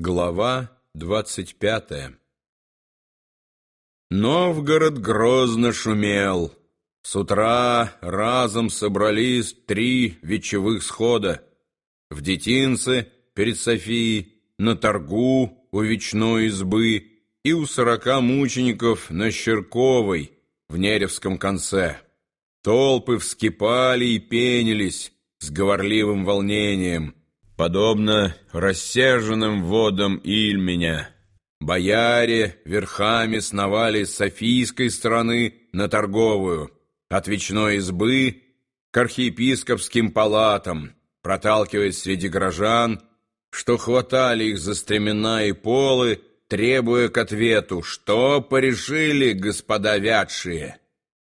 Глава двадцать пятая Новгород грозно шумел. С утра разом собрались три вечевых схода. В детинце перед Софией, на торгу у вечной избы и у сорока мучеников на Щерковой в Неревском конце. Толпы вскипали и пенились с говорливым волнением — подобно рассерженным водам Ильменя. Бояре верхами сновали с Софийской стороны на торговую, от вечной избы к архиепископским палатам, проталкиваясь среди горожан, что хватали их за стремена и полы, требуя к ответу, что порешили господа вятшие.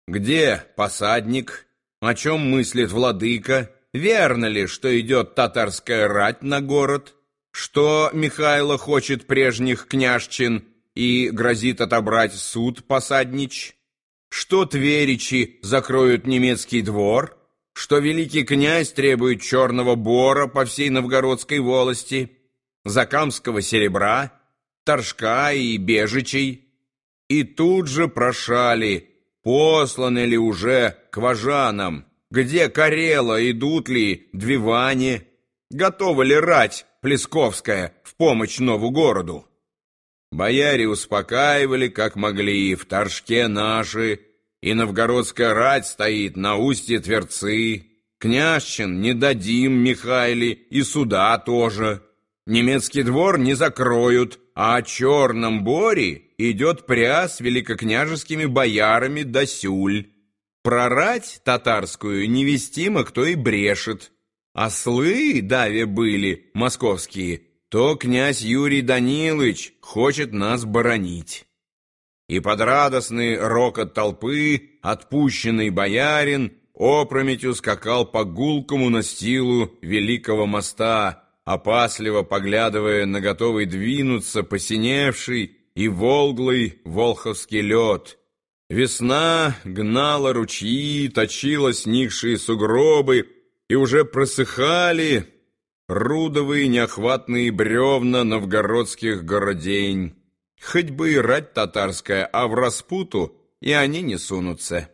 Где посадник? О чем мыслит владыка? Верно ли, что идет татарская рать на город, что Михайло хочет прежних княжчин и грозит отобрать суд посаднич, что тверичи закроют немецкий двор, что великий князь требует черного бора по всей новгородской волости, закамского серебра, торжка и бежичей, и тут же прошали, посланы ли уже к важанам, где Карела, идут ли Двивани? Готова ли рать Плесковская в помощь нову городу? Бояре успокаивали, как могли, в Торжке наши, и новгородская рать стоит на устье Тверцы. Княжчин не дадим Михайле, и суда тоже. Немецкий двор не закроют, а о Черном Боре идет пряс великокняжескими боярами до Сюль. Прорать татарскую невестимо кто и брешет. Ослы, даве были, московские, то князь Юрий Данилович хочет нас боронить. И под радостный рокот толпы отпущенный боярин опрометью скакал по гулкому настилу великого моста, опасливо поглядывая на готовый двинуться посиневший и волглый волховский лед — Весна гнала ручьи, точила сникшие сугробы, и уже просыхали рудовые неохватные бревна новгородских городень. Хоть бы и рать татарская, а в распуту и они не сунутся.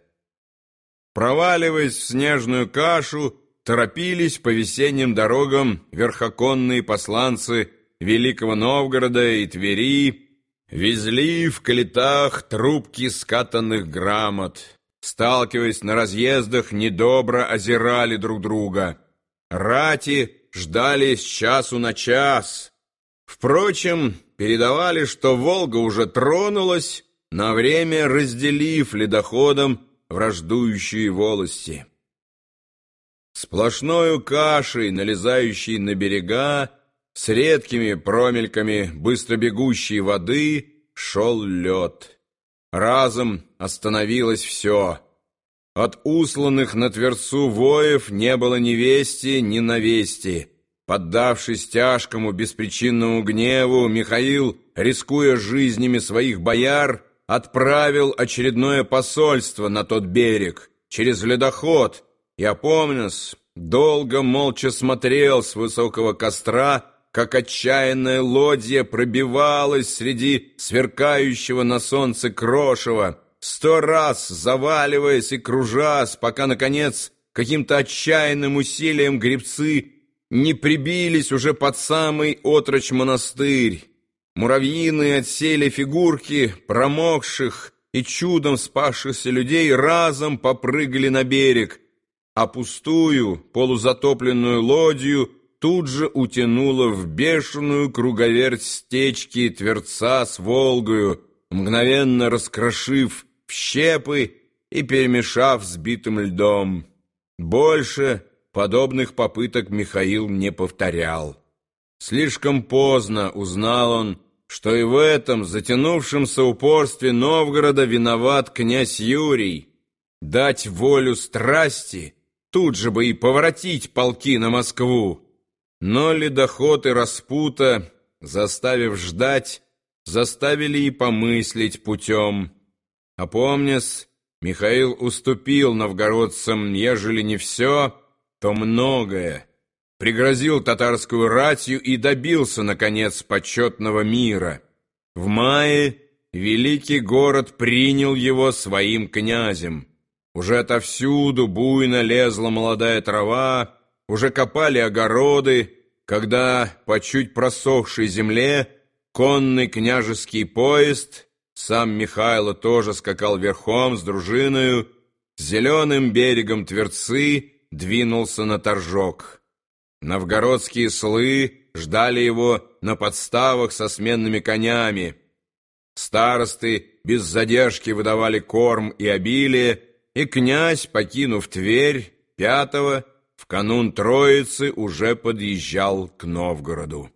Проваливаясь в снежную кашу, торопились по весенним дорогам верхоконные посланцы Великого Новгорода и Твери, Везли в калитах трубки скатанных грамот. Сталкиваясь на разъездах, недобро озирали друг друга. Рати ждали с часу на час. Впрочем, передавали, что Волга уже тронулась, на время разделив ледоходом враждующие волости. Сплошною кашей, налезающей на берега, с редкими промельками быстро бегущей воды шел лед. Разом остановилось все. От усланных на Тверцу воев не было ни вести, ни навести. Поддавшись тяжкому беспричинному гневу, Михаил, рискуя жизнями своих бояр, отправил очередное посольство на тот берег, через ледоход, и, опомнясь, долго молча смотрел с высокого костра как отчаянная лодья пробивалась среди сверкающего на солнце крошева, сто раз заваливаясь и кружась, пока, наконец, каким-то отчаянным усилием гребцы не прибились уже под самый отрочь монастырь. Муравьиные отсели фигурки промокших и чудом спасшихся людей разом попрыгали на берег, а пустую, полузатопленную лодью тут же утянуло в бешеную круговерть стечки Тверца с Волгою, мгновенно раскрошив в щепы и перемешав с битым льдом. Больше подобных попыток Михаил не повторял. Слишком поздно узнал он, что и в этом затянувшемся упорстве Новгорода виноват князь Юрий. Дать волю страсти, тут же бы и поворотить полки на Москву. Но ледоход и распута, заставив ждать, заставили и помыслить путем. Опомнясь, Михаил уступил новгородцам, ежели не все, то многое. пригрозил татарскую ратью и добился, наконец, почетного мира. В мае великий город принял его своим князем. Уже отовсюду буйно лезла молодая трава, уже копали огороды, когда по чуть просохшей земле конный княжеский поезд, сам Михайло тоже скакал верхом с дружиною, зеленым берегом Тверцы двинулся на торжок. Новгородские слы ждали его на подставах со сменными конями. Старосты без задержки выдавали корм и обилие, и князь, покинув Тверь, пятого, в канун Троицы уже подъезжал к Новгороду.